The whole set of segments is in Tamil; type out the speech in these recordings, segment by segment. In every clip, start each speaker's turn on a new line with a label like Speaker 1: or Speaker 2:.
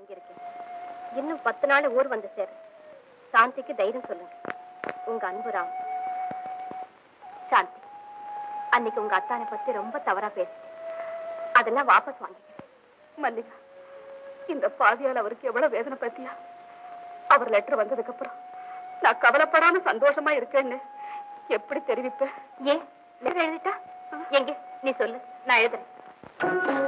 Speaker 1: தங்கியிருக்கேன். இன்னும் பத்து நாள் ஊர் வந்து சேரு. சாந்திக்கு தைரியம் சொல்லுங்க. உங்க அன்பு ராம். சாந்தி அன்னைக்கு உங்க அத்தானை பத்தி ரொம்ப தவறா பேசிட்டேன். அதெல்லாம் வாபஸ் வாங்கிக்கிறேன்.
Speaker 2: மல்லிகா இந்த பாதியால் அவருக்கு எவ்வளவு வேதனை பத்தியா? அவர் லெட்டர் வந்ததுக்கு அப்புறம் நான் கவலைப்படாம சந்தோஷமா இருக்கேன்னு எப்படி தெரிவிப்பேன்
Speaker 1: ஏன்? எழுதிட்டா? எங்க? நீ சொல்லு. நான் எழுதுறேன்.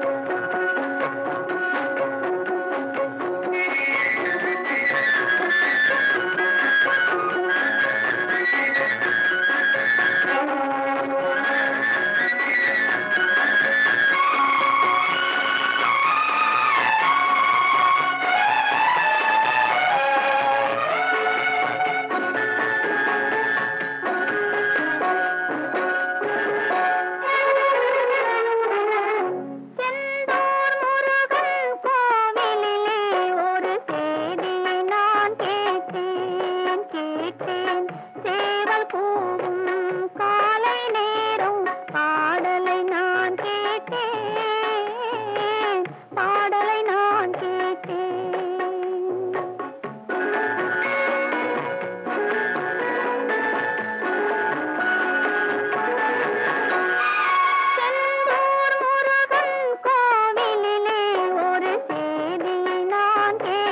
Speaker 1: ಅಂತ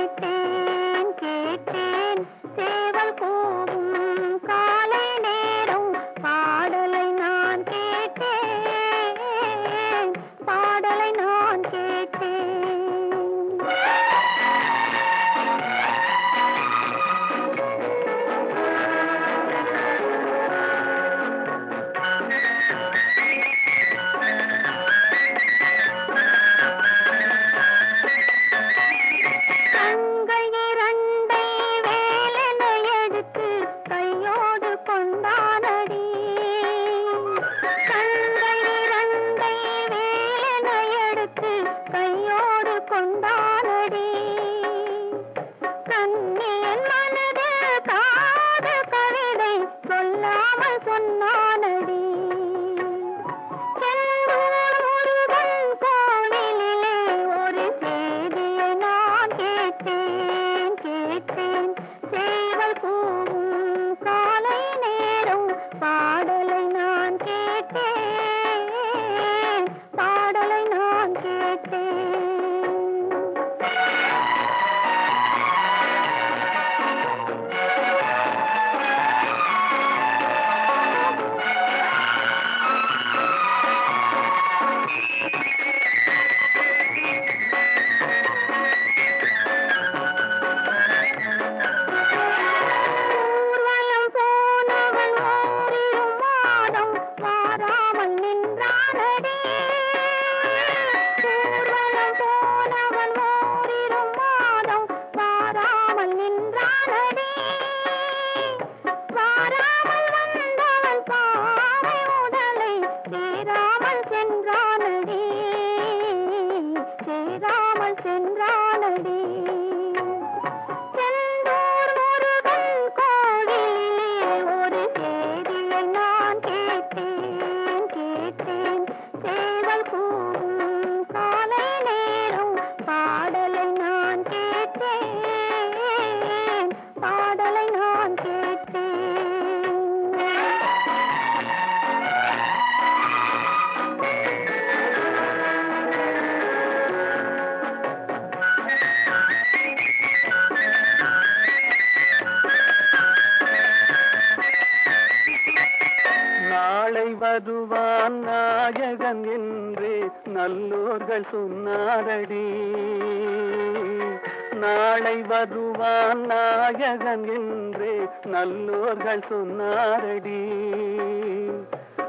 Speaker 1: சொல்லாமல்
Speaker 3: நாளை வருவான் நாயகன் என்று நல்லோர்கள் சொன்னாரடி. நாளை வருவான் நாயகன் என்று நல்லோர்கள் சொன்னாரடி.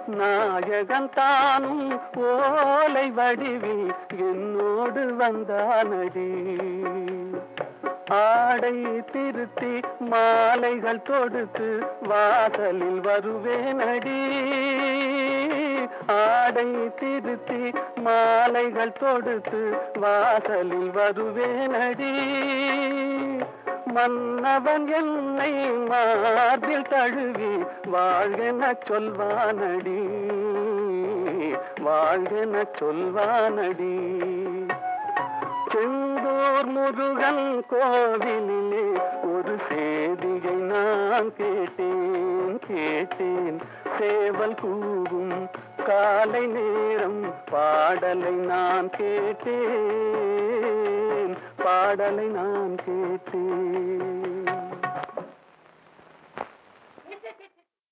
Speaker 3: நாயகன் தானும் ஓலை வடிவில் என்னோடு வந்தானடி. ஆடை திருத்தி மாலைகள் தொடுத்து வாசலில் வருவேனடி. ஆடை திருத்தி மாலைகள் தொடுத்து வாசலில் வருவேனடி. மன்னவன் என்னை மார்பில் தழுவி வாழ்கென சொல்வானடி. வாழ்கென சொல்வானடி. செந்தூர் போர் முருகன் கோவிலிலே ஒரு சேதியை நான் கேட்டேன் கேட்டேன். சேவல் கூவும் காலை நேரம் பாடலை நான் கேட்டேன் பாடலை நான் கேட்டேன்.